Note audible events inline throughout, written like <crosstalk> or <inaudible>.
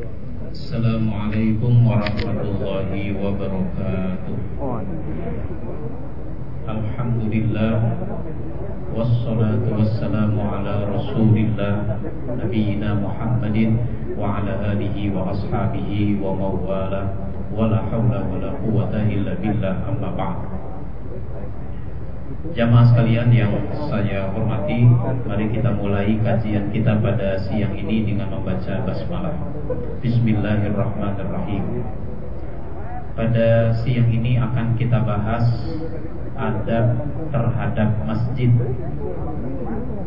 السلام عليكم ورحمة الله وبركاته. الحمد لله والصلاة والسلام على رسول الله نبينا محمد وعلى آله وأصحابه ومن والاه ولا حول ولا قوة إلا بالله أما بعد. Jamaah sekalian yang saya hormati, mari kita mulai kajian kita pada siang ini dengan membaca basmalah. Bismillahirrahmanirrahim. Pada siang ini akan kita bahas adab terhadap masjid.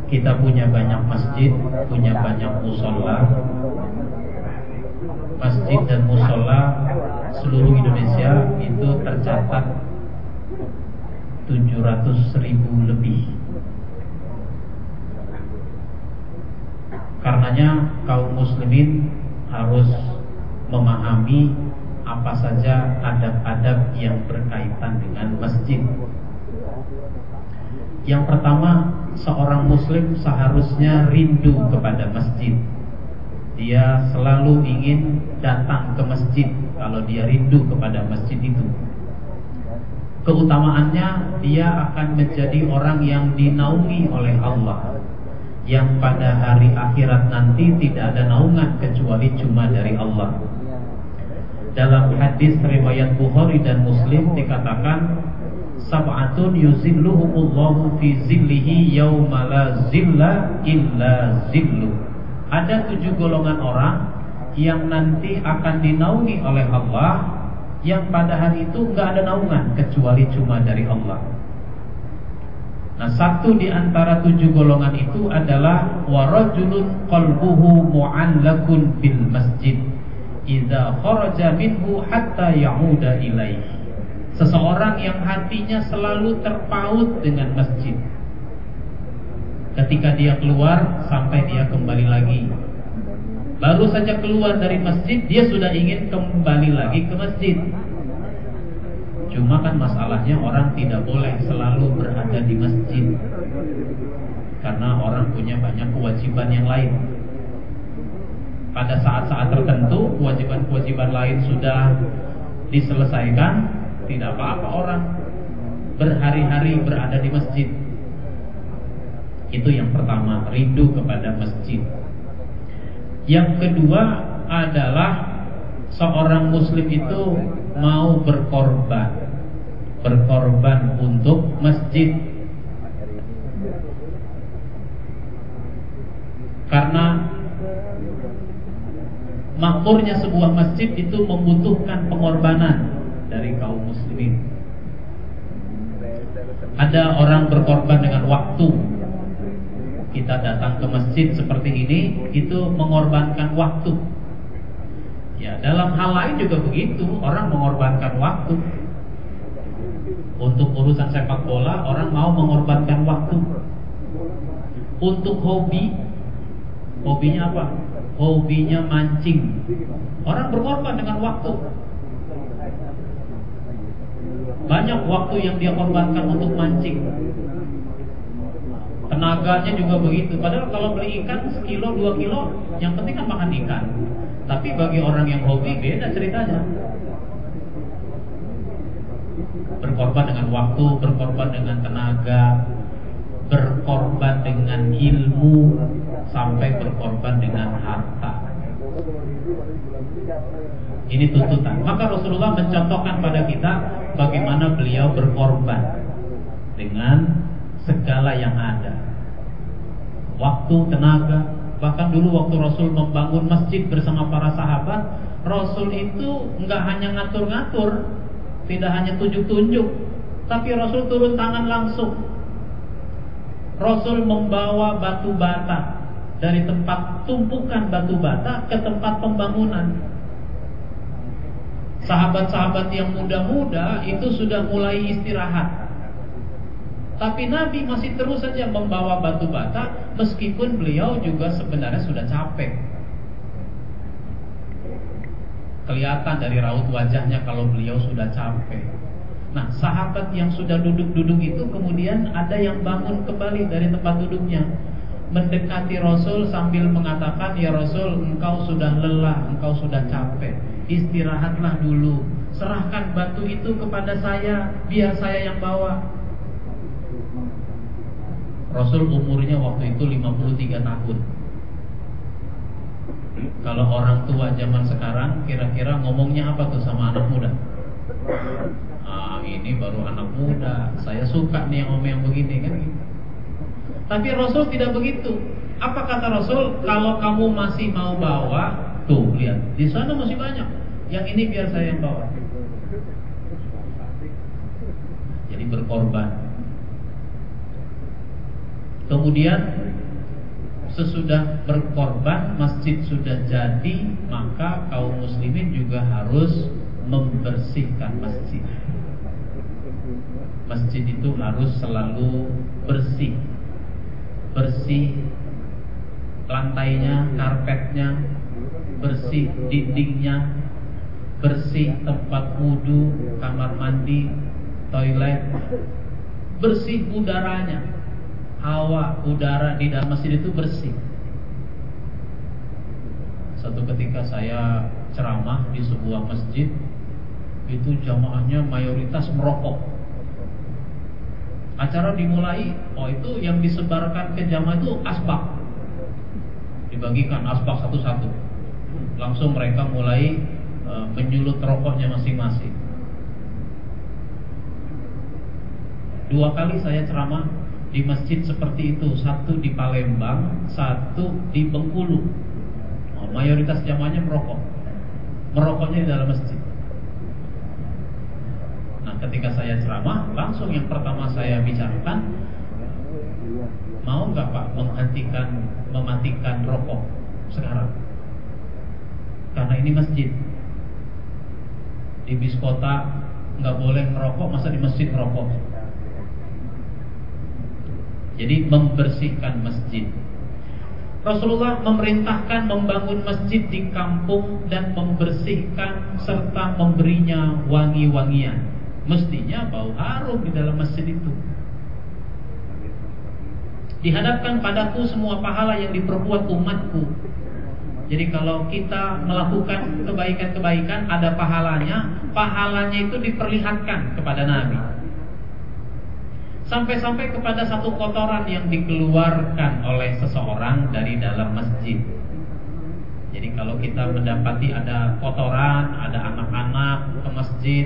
Kita punya banyak masjid, punya banyak musola. Masjid dan musola seluruh Indonesia itu tercatat 700 ribu lebih. Karenanya kaum muslimin harus memahami apa saja adab-adab yang berkaitan dengan masjid. Yang pertama, seorang muslim seharusnya rindu kepada masjid. Dia selalu ingin datang ke masjid kalau dia rindu kepada masjid itu keutamaannya dia akan menjadi orang yang dinaungi oleh Allah yang pada hari akhirat nanti tidak ada naungan kecuali cuma dari Allah. Dalam hadis riwayat Bukhari dan Muslim dikatakan sab'atun yuzilluhumullahu fi zillihi yauma la zilla illa zillu. Ada tujuh golongan orang yang nanti akan dinaungi oleh Allah yang pada hari itu nggak ada naungan kecuali cuma dari Allah. Nah, satu di antara tujuh golongan itu adalah warajulun qalbuhu mu'allakun bil masjid idza kharaja minhu hatta ya'uda ilaih. Seseorang yang hatinya selalu terpaut dengan masjid. Ketika dia keluar sampai dia kembali lagi. Baru saja keluar dari masjid dia sudah ingin kembali lagi ke masjid. Cuma kan masalahnya orang tidak boleh selalu berada di masjid. Karena orang punya banyak kewajiban yang lain. Pada saat-saat tertentu kewajiban-kewajiban lain sudah diselesaikan Tidak apa-apa orang berhari-hari berada di masjid. Itu yang pertama, rindu kepada masjid yang kedua adalah seorang muslim itu mau berkorban. Berkorban untuk masjid. Karena makmurnya sebuah masjid itu membutuhkan pengorbanan dari kaum muslimin. Ada orang berkorban dengan waktu kita datang ke masjid seperti ini itu mengorbankan waktu. Ya, dalam hal lain juga begitu, orang mengorbankan waktu. Untuk urusan sepak bola, orang mau mengorbankan waktu. Untuk hobi, hobinya apa? Hobinya mancing. Orang berkorban dengan waktu. Banyak waktu yang dia korbankan untuk mancing tenaganya juga begitu. Padahal kalau beli ikan sekilo dua kilo, yang penting kan makan ikan. Tapi bagi orang yang hobi beda ceritanya. Berkorban dengan waktu, berkorban dengan tenaga, berkorban dengan ilmu, sampai berkorban dengan harta. Ini tuntutan. Maka Rasulullah mencontohkan pada kita bagaimana beliau berkorban dengan segala yang ada waktu, tenaga. Bahkan dulu waktu Rasul membangun masjid bersama para sahabat, Rasul itu nggak hanya ngatur-ngatur, tidak hanya tunjuk-tunjuk, tapi Rasul turun tangan langsung. Rasul membawa batu bata dari tempat tumpukan batu bata ke tempat pembangunan. Sahabat-sahabat yang muda-muda itu sudah mulai istirahat tapi Nabi masih terus saja membawa batu bata meskipun beliau juga sebenarnya sudah capek. Kelihatan dari raut wajahnya kalau beliau sudah capek. Nah, sahabat yang sudah duduk-duduk itu kemudian ada yang bangun kembali dari tempat duduknya. mendekati Rasul sambil mengatakan, "Ya Rasul, engkau sudah lelah, engkau sudah capek. Istirahatlah dulu. Serahkan batu itu kepada saya, biar saya yang bawa." Rasul umurnya waktu itu 53 tahun. Kalau orang tua zaman sekarang kira-kira ngomongnya apa tuh sama anak muda? Ah, ini baru anak muda. Saya suka nih yang om yang begini kan. Tapi Rasul tidak begitu. Apa kata Rasul? Kalau kamu masih mau bawa, tuh lihat, di sana masih banyak. Yang ini biar saya yang bawa. Jadi berkorban. Kemudian sesudah berkorban masjid sudah jadi, maka kaum muslimin juga harus membersihkan masjid. Masjid itu harus selalu bersih bersih lantainya, karpetnya, bersih dindingnya, bersih tempat wudhu, kamar mandi, toilet, bersih udaranya, hawa udara di dalam masjid itu bersih. Satu ketika saya ceramah di sebuah masjid, itu jamaahnya mayoritas merokok. Acara dimulai oh itu yang disebarkan ke jamaah itu asbak. Dibagikan asbak satu-satu. Langsung mereka mulai e, menyulut rokoknya masing-masing. Dua kali saya ceramah di masjid seperti itu. Satu di Palembang satu di Bengkulu. Oh, mayoritas jamaahnya merokok. Merokoknya di dalam masjid. Ketika saya ceramah langsung yang pertama saya bicarakan mau nggak Pak menghentikan mematikan rokok sekarang? Karena ini masjid. Di bis kota nggak boleh merokok masa di masjid merokok jadi membersihkan masjid Rasulullah memerintahkan membangun masjid di kampung dan membersihkan serta memberinya wangi-wangian mestinya bau harum di dalam masjid itu. Dihadapkan padaku semua pahala yang diperbuat umatku. Jadi kalau kita melakukan kebaikan-kebaikan ada pahalanya, pahalanya itu diperlihatkan kepada Nabi. Sampai-sampai kepada satu kotoran yang dikeluarkan oleh seseorang dari dalam masjid. Jadi kalau kita mendapati ada kotoran, ada anak-anak ke masjid,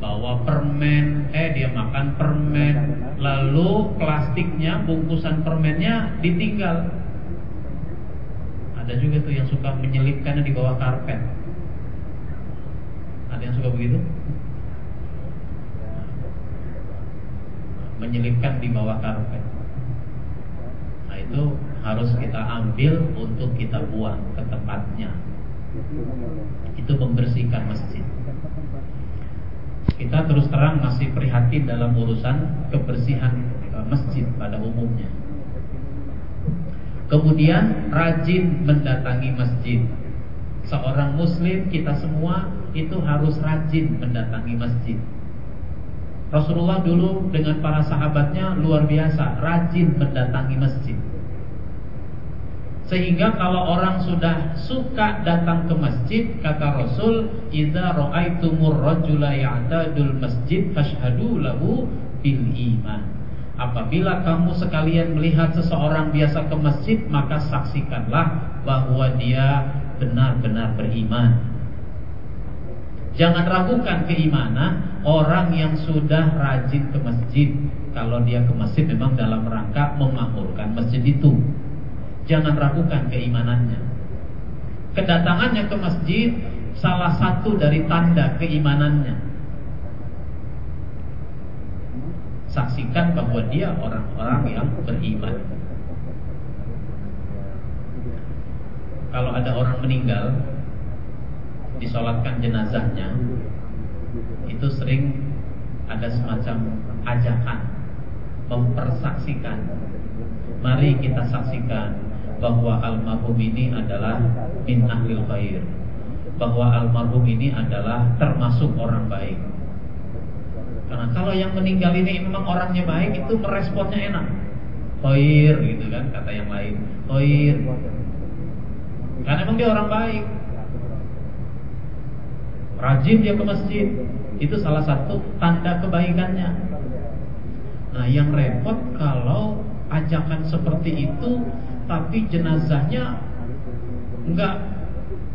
bawa permen, eh dia makan permen, lalu plastiknya, bungkusan permennya ditinggal. Ada juga tuh yang suka menyelipkannya di bawah karpet. Ada yang suka begitu? Menyelipkan di bawah karpet. Nah itu harus kita ambil untuk kita buang ke tempatnya. Itu membersihkan masjid kita terus terang masih prihatin dalam urusan kebersihan e, masjid pada umumnya. Kemudian rajin mendatangi masjid. Seorang muslim kita semua itu harus rajin mendatangi masjid. Rasulullah dulu dengan para sahabatnya luar biasa, rajin mendatangi masjid. Sehingga kalau orang sudah suka datang ke masjid Kata Rasul Iza ra'aitumur rajula ya'tadul masjid Fashhadu lahu bil iman Apabila kamu sekalian melihat seseorang biasa ke masjid Maka saksikanlah bahwa dia benar-benar beriman Jangan ragukan keimanan Orang yang sudah rajin ke masjid Kalau dia ke masjid memang dalam rangka memakmurkan masjid itu Jangan ragukan keimanannya. Kedatangannya ke masjid salah satu dari tanda keimanannya. Saksikan bahwa dia orang-orang yang beriman. Kalau ada orang meninggal, disolatkan jenazahnya, itu sering ada semacam ajakan mempersaksikan. Mari kita saksikan bahwa almarhum ini adalah min ahlil khair bahwa almarhum ini adalah termasuk orang baik karena kalau yang meninggal ini memang orangnya baik itu meresponnya enak Toir gitu kan kata yang lain. Toir. Karena emang dia orang baik. Rajin dia ke masjid. Itu salah satu tanda kebaikannya. Nah, yang repot kalau ajakan seperti itu tapi jenazahnya nggak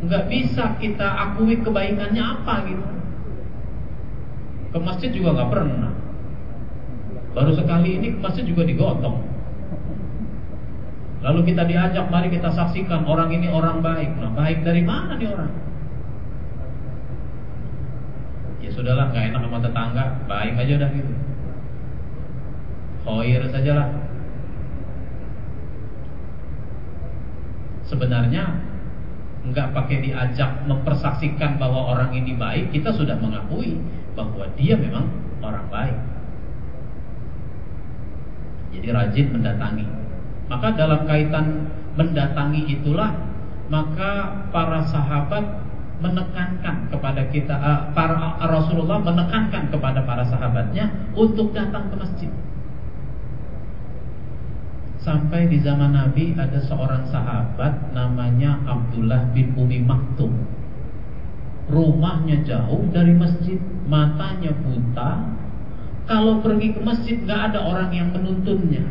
nggak bisa kita akui kebaikannya apa gitu. Ke masjid juga nggak pernah. Baru sekali ini ke masjid juga digotong. Lalu kita diajak, mari kita saksikan orang ini orang baik. Nah, baik dari mana nih orang? Sudahlah, nggak enak sama tetangga, baik aja udah gitu. Khair sajalah. Sebenarnya nggak pakai diajak mempersaksikan bahwa orang ini baik, kita sudah mengakui bahwa dia memang orang baik. Jadi rajin mendatangi. Maka dalam kaitan mendatangi itulah maka para sahabat menekankan kepada kita uh, para Rasulullah menekankan kepada para sahabatnya untuk datang ke masjid. Sampai di zaman Nabi ada seorang sahabat namanya Abdullah bin Umi Maktum. Rumahnya jauh dari masjid, matanya buta. Kalau pergi ke masjid nggak ada orang yang menuntunnya.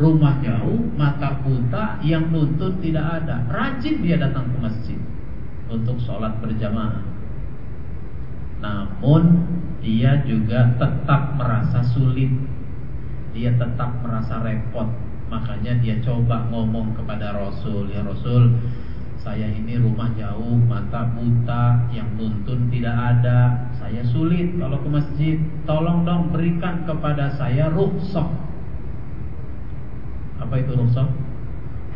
Rumah jauh, mata buta, yang nuntun tidak ada. Rajin dia datang ke masjid untuk sholat berjamaah. Namun dia juga tetap merasa sulit. Dia tetap merasa repot. Makanya dia coba ngomong kepada Rasul ya Rasul saya ini rumah jauh mata buta yang nuntun tidak ada. Saya sulit kalau ke masjid. Tolong dong berikan kepada saya rukhsah. Apa itu rukhsah?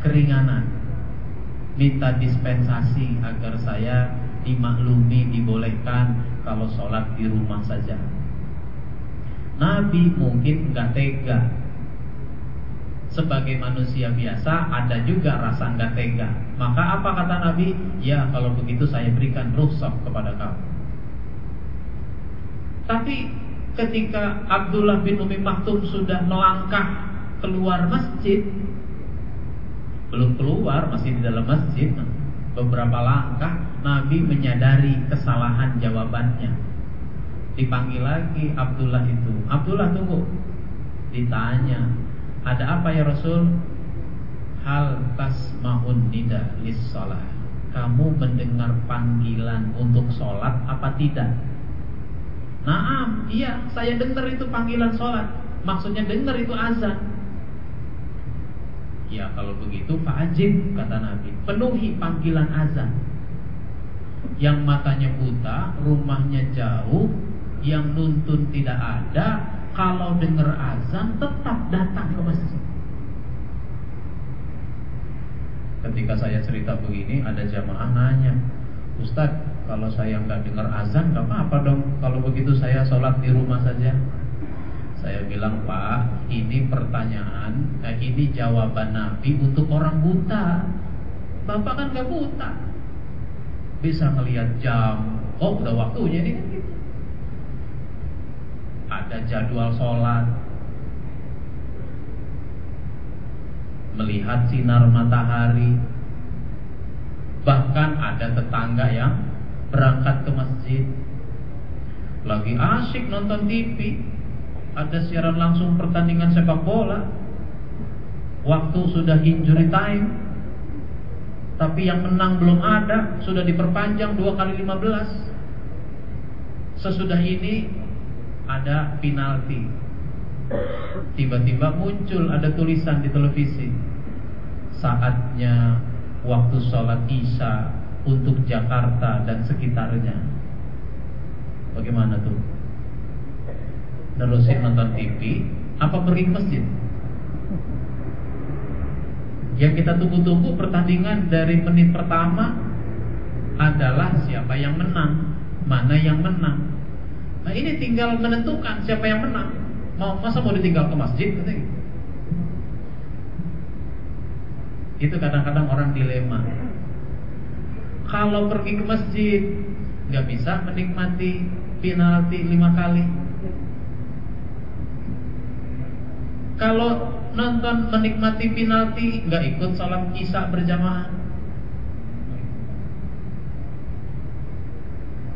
Keringanan minta dispensasi agar saya dimaklumi dibolehkan kalau sholat di rumah saja Nabi mungkin nggak tega sebagai manusia biasa ada juga rasa nggak tega. Maka apa kata Nabi? Ya kalau begitu saya berikan rukhsah kepada kamu. Tapi ketika Abdullah bin Umi Maktum sudah melangkah keluar masjid, belum keluar masih di dalam masjid, beberapa langkah Nabi menyadari kesalahan jawabannya. Dipanggil lagi Abdullah itu. Abdullah tunggu. Ditanya Ada apa ya Rasul? Hal tasma'un nida lis sholat. Kamu mendengar panggilan untuk sholat apa tidak? Naam Iya saya dengar itu panggilan sholat. Maksudnya dengar itu azan Ya kalau begitu fajib kata Nabi Penuhi panggilan azan Yang matanya buta Rumahnya jauh yang nuntun tidak ada, kalau dengar azan tetap datang ke masjid. Ketika saya cerita begini, ada jamaah nanya, Ustadz, kalau saya nggak dengar azan, nggak apa-apa dong. Kalau begitu saya sholat di rumah saja. Saya bilang, Pak, ini pertanyaan, eh, ini jawaban Nabi untuk orang buta. Bapak kan nggak buta, bisa ngelihat jam. Oh, udah waktunya ini ada jadwal sholat. Melihat sinar matahari. Bahkan ada tetangga yang berangkat ke masjid. Lagi asik nonton TV ada siaran langsung pertandingan sepak bola waktu sudah injury time tapi yang menang belum ada sudah diperpanjang dua kali 15 sesudah ini ada penalti. Tiba-tiba muncul ada tulisan di televisi. Saatnya waktu sholat isya untuk Jakarta dan sekitarnya. Bagaimana tuh? Nerusin nonton TV apa pergi ke masjid? Yang kita tunggu-tunggu pertandingan dari menit pertama adalah siapa yang menang, mana yang menang. Nah ini tinggal menentukan siapa yang menang. Mau masa mau ditinggal ke masjid? Itu kadang-kadang orang dilema. Kalau pergi ke masjid nggak bisa menikmati penalti lima kali. Kalau nonton menikmati penalti nggak ikut sholat isya berjamaah.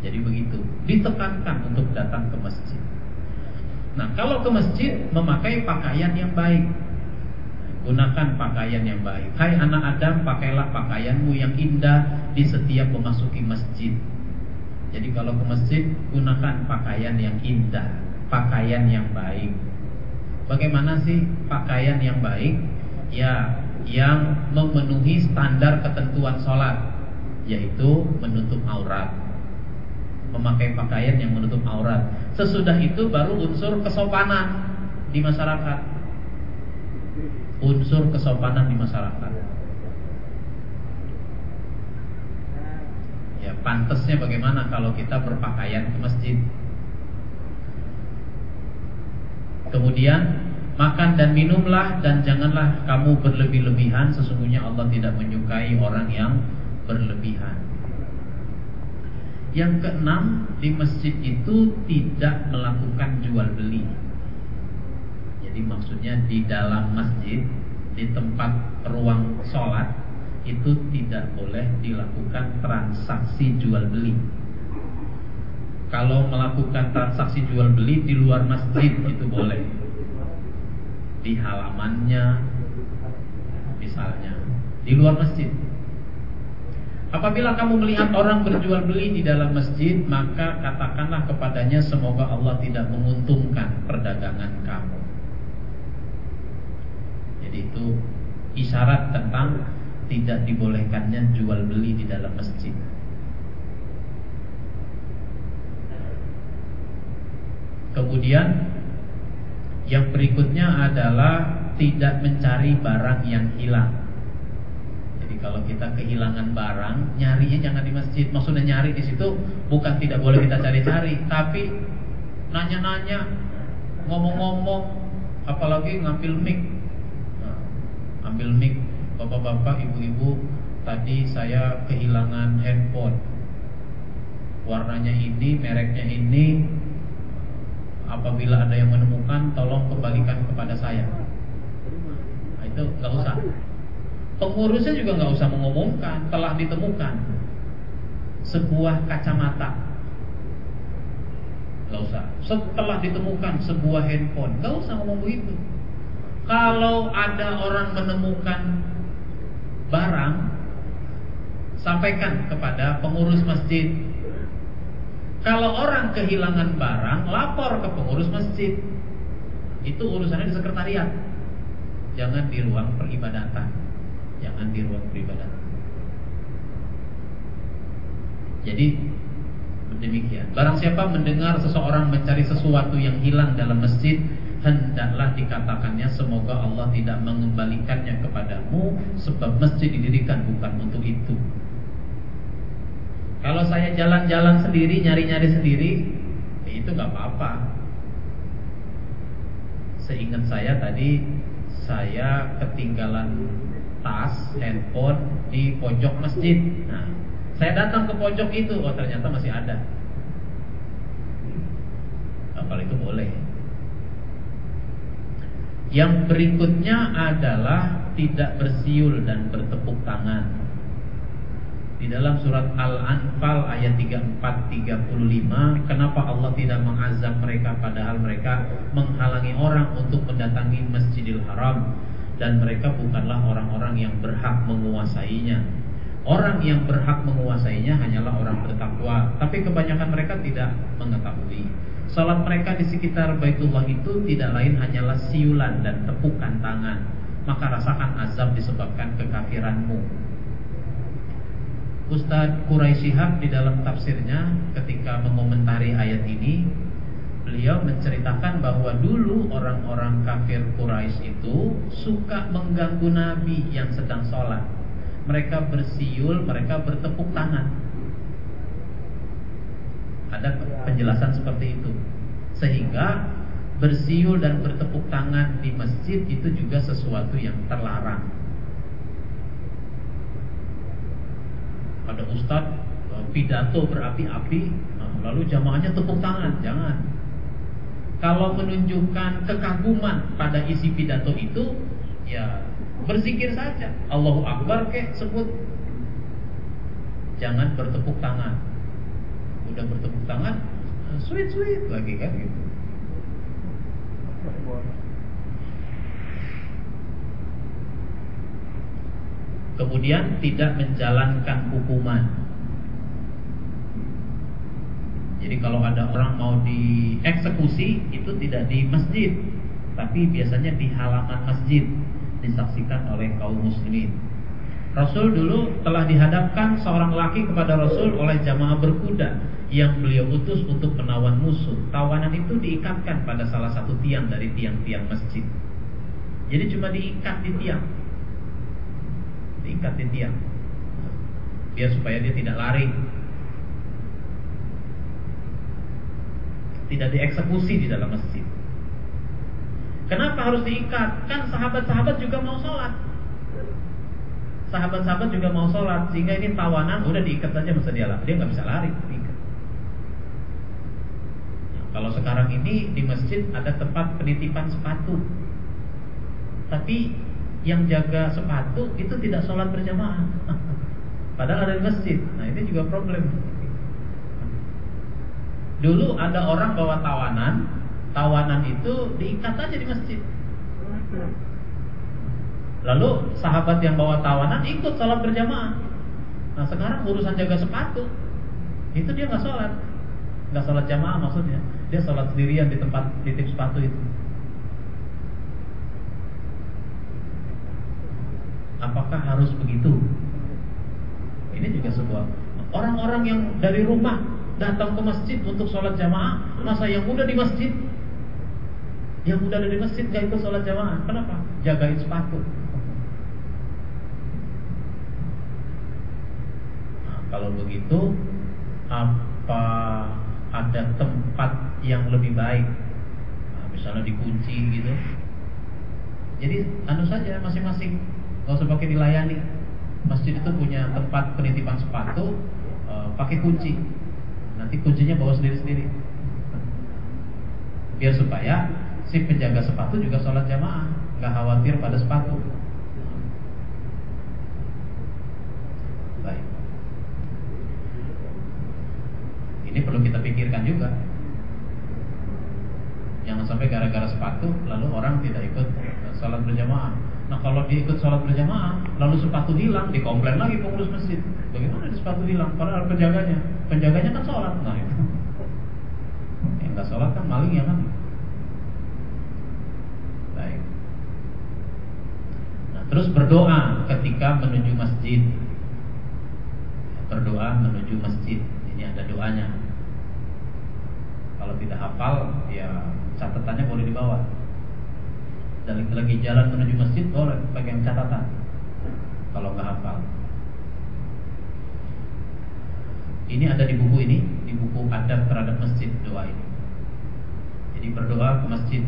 Jadi begitu, ditekankan untuk datang ke masjid. Nah, kalau ke masjid memakai pakaian yang baik. Gunakan pakaian yang baik. Hai anak Adam, pakailah pakaianmu yang indah di setiap memasuki masjid. Jadi kalau ke masjid gunakan pakaian yang indah, pakaian yang baik. Bagaimana sih pakaian yang baik? Ya, yang memenuhi standar ketentuan sholat, yaitu menutup aurat. Memakai pakaian yang menutup aurat. Sesudah itu baru unsur kesopanan di masyarakat unsur kesopanan di masyarakat. Ya, pantasnya bagaimana kalau kita berpakaian ke masjid? Kemudian makan dan minumlah dan janganlah kamu berlebih-lebihan sesungguhnya Allah tidak menyukai orang yang berlebihan. Yang keenam di masjid itu tidak melakukan jual beli. Jadi maksudnya di dalam masjid Di tempat ruang sholat Itu tidak boleh dilakukan transaksi jual beli Kalau melakukan transaksi jual beli di luar masjid itu boleh Di halamannya Misalnya Di luar masjid Apabila kamu melihat orang berjual beli di dalam masjid, maka katakanlah kepadanya semoga Allah tidak menguntungkan perdagangan kamu. Jadi itu isyarat tentang tidak dibolehkannya jual beli di dalam masjid. Kemudian yang berikutnya adalah tidak mencari barang yang hilang. Jadi kalau kita kehilangan barang, nyarinya jangan di masjid. Maksudnya nyari di situ bukan tidak boleh kita cari-cari, tapi nanya-nanya, ngomong-ngomong, apalagi ngambil mic ambil mic Bapak-bapak, ibu-ibu Tadi saya kehilangan handphone Warnanya ini, mereknya ini Apabila ada yang menemukan Tolong kembalikan kepada saya. Nah, Itu nggak usah. Pengurusnya juga nggak usah mengumumkan Telah ditemukan. Sebuah kacamata. Gak usah. Setelah ditemukan sebuah handphone Gak usah ngomong begitu. Kalau ada orang menemukan barang Sampaikan kepada pengurus masjid Kalau orang kehilangan barang Lapor ke pengurus masjid. Itu urusannya di sekretariat. Jangan di ruang peribadatan. Jangan di ruang peribadatan. Jadi demikian. Barang siapa mendengar seseorang mencari sesuatu yang hilang dalam masjid hendaklah dikatakannya semoga Allah tidak mengembalikannya kepadamu sebab masjid didirikan bukan untuk itu. Kalau saya jalan-jalan sendiri, nyari-nyari sendiri, ya itu nggak apa-apa. Seingat saya tadi saya ketinggalan tas, handphone di pojok masjid. Nah, saya datang ke pojok itu, oh ternyata masih ada. Kalau itu boleh. Yang berikutnya adalah tidak bersiul dan bertepuk tangan. Di dalam surat Al-Anfal ayat 34 35, kenapa Allah tidak mengazab mereka padahal mereka menghalangi orang untuk mendatangi Masjidil Haram dan mereka bukanlah orang-orang yang berhak menguasainya. Orang yang berhak menguasainya hanyalah orang bertakwa, tapi kebanyakan mereka tidak mengetahui. Salat mereka di sekitar Baitullah itu tidak lain hanyalah siulan dan tepukan tangan. Maka rasakan azab disebabkan kekafiranmu. Ustadz Quraisy di dalam tafsirnya ketika mengomentari ayat ini Beliau menceritakan bahwa dulu orang-orang kafir Quraisy itu suka mengganggu Nabi yang sedang sholat Mereka bersiul, mereka bertepuk tangan ada penjelasan seperti itu. Sehingga bersiul dan bertepuk tangan di masjid itu juga sesuatu yang terlarang. Pada ustadz eh, pidato berapi-api, nah, lalu jamaahnya tepuk tangan, jangan. kalau menunjukkan kekaguman pada isi pidato itu, ya berzikir saja. Allahu Akbar kek sebut. Jangan bertepuk tangan. Udah bertepuk tangan, sweet sweet lagi kan gitu. Kemudian tidak menjalankan hukuman Jadi kalau ada orang mau dieksekusi itu tidak di masjid, tapi biasanya di halaman masjid disaksikan oleh kaum muslimin. Rasul dulu telah dihadapkan seorang laki kepada Rasul oleh jamaah berkuda yang beliau utus untuk menawan musuh. Tawanan itu diikatkan pada salah satu tiang dari tiang-tiang masjid. Jadi cuma diikat di tiang. Diikat di tiang. Biar supaya dia tidak lari tidak dieksekusi di dalam masjid. Kenapa harus diikat? Kan sahabat-sahabat juga mau sholat. Sahabat-sahabat juga mau sholat sehingga ini tawanan udah diikat saja masa dia dia nggak bisa lari. Diikat. Nah, kalau sekarang ini di masjid ada tempat penitipan sepatu, tapi yang jaga sepatu itu tidak sholat berjamaah. <laughs> Padahal ada di masjid. Nah ini juga problem. Dulu ada orang bawa tawanan, tawanan itu diikat aja di masjid. Lalu sahabat yang bawa tawanan ikut sholat berjamaah. Nah sekarang urusan jaga sepatu, itu dia nggak sholat, nggak sholat jamaah maksudnya. Dia sholat sendirian di tempat titip sepatu itu. Apakah harus begitu? Ini juga sebuah orang-orang yang dari rumah datang ke masjid untuk sholat jamaah, masa yang muda di masjid, yang muda ada di masjid gak ikut sholat jamaah, kenapa? Jagain sepatu. Nah, kalau begitu, apa ada tempat yang lebih baik? Nah, misalnya dikunci gitu. Jadi anu saja masing-masing, gak usah pakai dilayani. Masjid itu punya tempat penitipan sepatu, uh, pakai kunci Nanti kuncinya bawa sendiri-sendiri. Biar supaya si penjaga sepatu juga sholat jamaah, nggak khawatir pada sepatu. Baik. Ini perlu kita pikirkan juga. Jangan sampai gara-gara sepatu lalu orang tidak ikut sholat berjamaah. Nah kalau dia ikut sholat berjamaah lalu sepatu hilang, dikomplain lagi pengurus masjid. Bagaimana sepatu hilang? Padahal penjaganya, penjaganya kan sholat. Nah itu. Yang nggak sholat kan maling ya kan. Baik. Nah, terus berdoa ketika menuju masjid. Berdoa menuju masjid. Ini ada doanya. Kalau tidak hafal, ya catatannya boleh dibawa dan lagi jalan menuju masjid boleh pegang catatan kalau nggak hafal. Ini ada di buku ini, di buku adab terhadap masjid doa ini. Jadi berdoa ke masjid.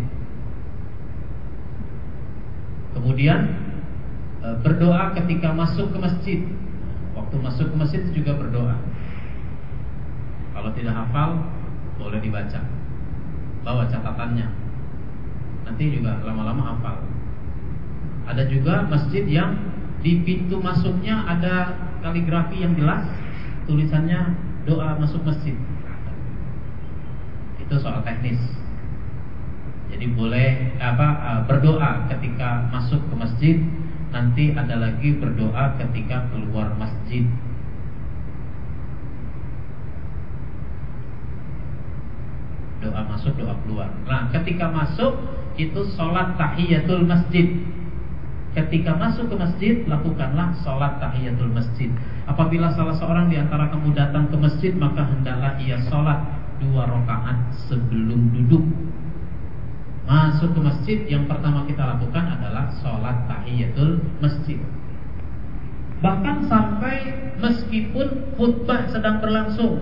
Kemudian e, berdoa ketika masuk ke masjid. Waktu masuk ke masjid juga berdoa. Kalau tidak hafal boleh dibaca. Bawa catatannya nanti juga lama-lama hafal. Ada juga masjid yang di pintu masuknya ada kaligrafi yang jelas, tulisannya doa masuk masjid. Itu soal teknis. Jadi boleh apa eh, berdoa ketika masuk ke masjid, nanti ada lagi berdoa ketika keluar masjid. Doa masuk, doa keluar. Nah, ketika masuk itu sholat tahiyatul masjid. Ketika masuk ke masjid, lakukanlah sholat tahiyatul masjid. Apabila salah seorang di antara kamu datang ke masjid, maka hendaklah ia sholat dua rakaat sebelum duduk. Masuk ke masjid, yang pertama kita lakukan adalah sholat tahiyatul masjid. Bahkan sampai meskipun khutbah sedang berlangsung,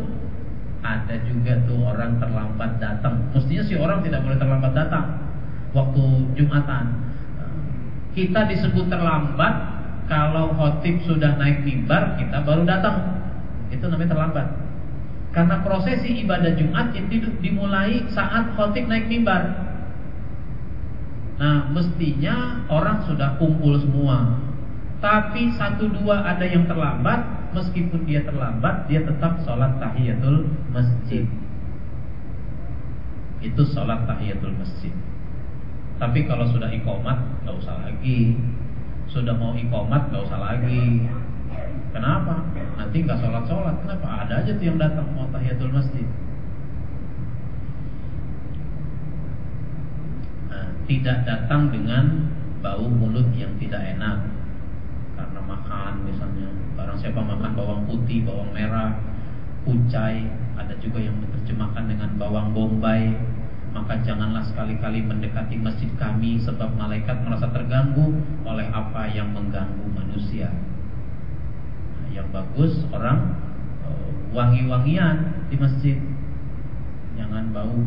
ada juga tuh orang terlambat datang. Mestinya si orang tidak boleh terlambat datang waktu Jumatan. Kita disebut terlambat kalau khotib sudah naik mimbar, kita baru datang. Itu namanya terlambat. Karena prosesi ibadah Jumat itu dimulai saat khotib naik mimbar. Nah, mestinya orang sudah kumpul semua. Tapi satu dua ada yang terlambat, meskipun dia terlambat, dia tetap sholat tahiyatul masjid. Itu sholat tahiyatul masjid. Tapi kalau sudah ikomat, nggak usah lagi. Sudah mau ikomat, nggak usah lagi. Kenapa? Nanti nggak sholat-sholat. Kenapa? Ada aja tuh yang datang mau tahiyatul masjid. Nah, tidak datang dengan bau mulut yang tidak enak karena makan misalnya barang siapa makan bawang putih, bawang merah, kucai, ada juga yang menerjemahkan dengan bawang bombay maka janganlah sekali-kali mendekati masjid kami sebab malaikat merasa terganggu oleh apa yang mengganggu manusia. Yang bagus orang uh, wangi-wangian di masjid. Jangan bau.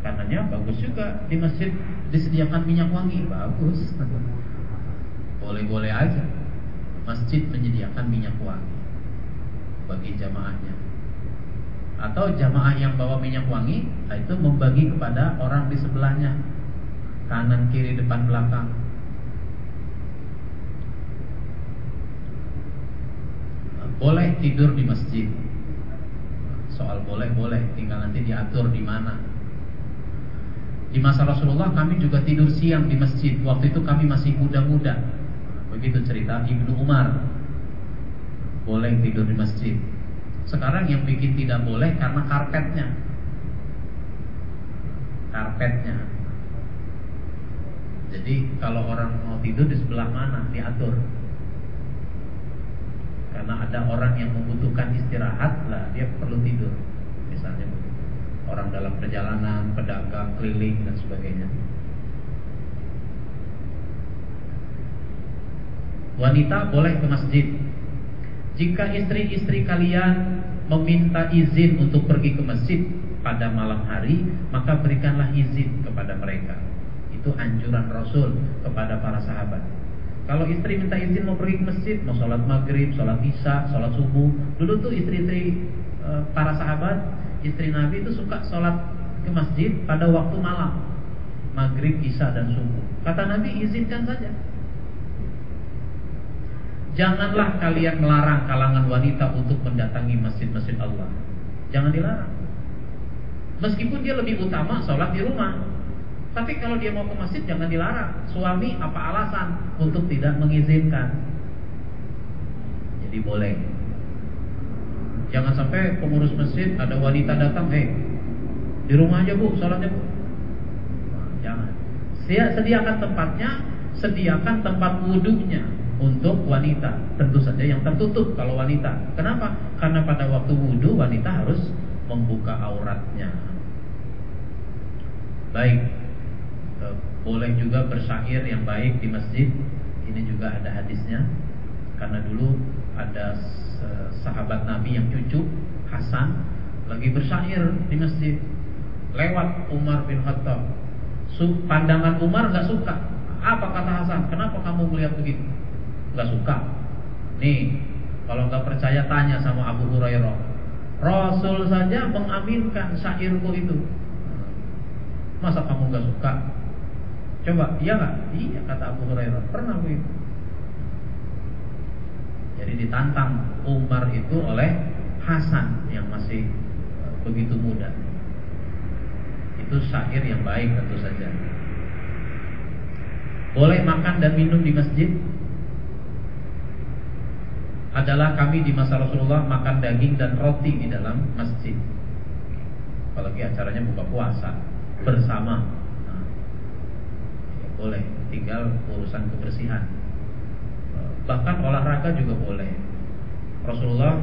Karenanya bagus juga di masjid disediakan minyak wangi. Bagus. <laughs> Boleh-boleh aja. Masjid menyediakan minyak wangi bagi jamaahnya atau jamaah yang bawa minyak wangi itu membagi kepada orang di sebelahnya kanan kiri depan belakang boleh tidur di masjid. Soal boleh boleh, tinggal nanti diatur di mana. Di masa Rasulullah kami juga tidur siang di masjid. Waktu itu kami masih muda-muda. Begitu cerita Ibnu Umar. Boleh tidur di masjid. Sekarang yang bikin tidak boleh karena karpetnya. Karpetnya. Jadi kalau orang mau tidur di sebelah mana? Diatur. Karena ada orang yang membutuhkan istirahat lah dia perlu tidur misalnya. Orang dalam perjalanan pedagang keliling dan sebagainya. Wanita boleh ke masjid. Jika istri-istri kalian meminta izin untuk pergi ke masjid pada malam hari maka berikanlah izin kepada mereka itu anjuran Rasul kepada para sahabat kalau istri minta izin mau pergi ke masjid, mau sholat maghrib, sholat isya, sholat subuh, dulu tuh istri-istri e, para sahabat, istri Nabi itu suka sholat ke masjid pada waktu malam, maghrib, isya dan subuh. Kata Nabi izinkan saja. Janganlah kalian melarang kalangan wanita untuk mendatangi masjid-masjid Allah. Jangan dilarang. Meskipun dia lebih utama sholat di rumah, tapi kalau dia mau ke masjid jangan dilarang. Suami apa alasan untuk tidak mengizinkan? Jadi boleh. Jangan sampai pengurus masjid ada wanita datang, eh di rumah aja bu, sholatnya bu. Nah, jangan. Sediakan tempatnya, sediakan tempat wudhunya untuk wanita. Tentu saja yang tertutup kalau wanita. Kenapa? Karena pada waktu wudhu wanita harus membuka auratnya. Baik, boleh juga bersyair yang baik di masjid. Ini juga ada hadisnya. Karena dulu ada sahabat Nabi yang cucu Hasan lagi bersyair di masjid. Lewat Umar bin Khattab. Pandangan Umar nggak suka. Apa kata Hasan? Kenapa kamu melihat begitu? Nggak suka. Nih, kalau nggak percaya tanya sama Abu Hurairah. Rasul saja mengaminkan syairku itu. Masa kamu nggak suka? Coba, iya nggak? Iya kata Abu Hurairah. Pernah begitu. Jadi ditantang Umar itu oleh Hasan yang masih eh, begitu muda. Itu syair yang baik tentu saja. Boleh makan dan minum di masjid? Adalah kami di masa Rasulullah makan daging dan roti di dalam masjid. Apalagi acaranya buka puasa bersama. Boleh tinggal urusan kebersihan. Bahkan olahraga juga boleh. Rasulullah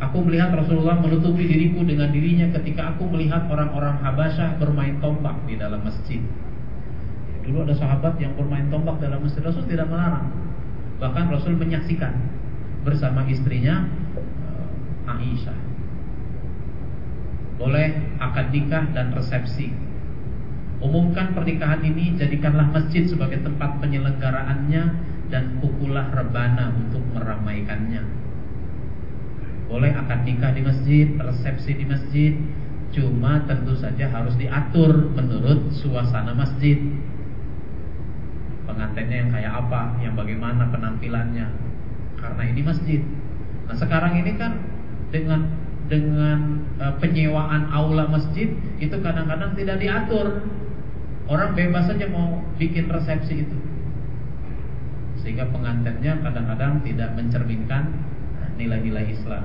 aku melihat Rasulullah menutupi diriku dengan dirinya ketika aku melihat orang-orang Habasyah bermain tombak di dalam masjid. Dulu ada sahabat yang bermain tombak dalam masjid. Rasul tidak melarang. Bahkan Rasul menyaksikan bersama istrinya eh, Aisyah boleh akad nikah dan resepsi Umumkan pernikahan ini jadikanlah masjid sebagai tempat penyelenggaraannya dan pukulah rebana untuk meramaikannya. Boleh akad nikah di masjid, resepsi di masjid, cuma tentu saja harus diatur menurut suasana masjid. Pengantinnya yang kayak apa, yang bagaimana penampilannya. Karena ini masjid. Nah, sekarang ini kan dengan dengan uh, penyewaan aula masjid itu kadang-kadang tidak diatur. Orang bebas saja mau bikin resepsi itu. Sehingga pengantinnya kadang-kadang tidak mencerminkan nilai-nilai Islam.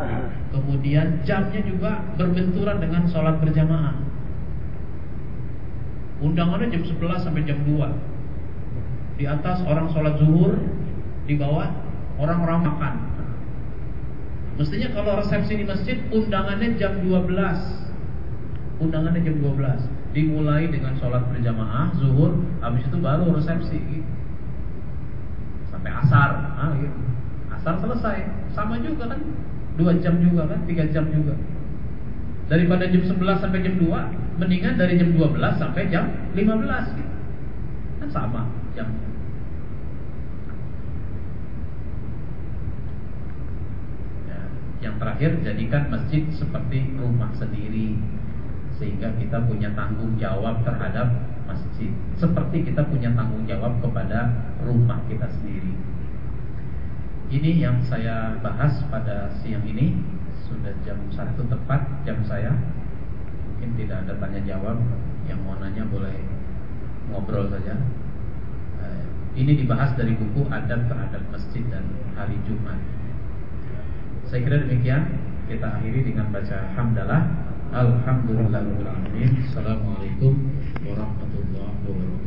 Kemudian jamnya juga berbenturan dengan sholat berjamaah. Undangannya jam 11 sampai jam 2. Di atas orang sholat zuhur, di bawah orang-orang makan. Mestinya kalau resepsi di masjid undangannya jam 12 Undangannya jam 12 Dimulai dengan sholat berjamaah Zuhur, habis itu baru resepsi. Sampai asar. Ah, gitu. Asar selesai. Sama juga kan? Dua jam juga kan, tiga jam juga. Daripada jam 11 sampai jam 2 Mendingan dari jam 12 sampai jam 15 gitu. Kan sama jamnya Yang terakhir jadikan masjid seperti rumah sendiri. Sehingga kita punya tanggung jawab terhadap masjid. Seperti kita punya tanggung jawab kepada rumah kita sendiri. Ini yang saya bahas pada siang ini. Sudah jam satu tepat jam saya. Mungkin tidak ada tanya jawab. Yang mau nanya boleh ngobrol saja. Eh, Ini dibahas dari buku Adab terhadap masjid dan hari Jumat saya kira demikian kita akhiri dengan baca hamdalah. Alhamdulillahirabbil alamin. Assalamualaikum warahmatullahi wabarakatuh.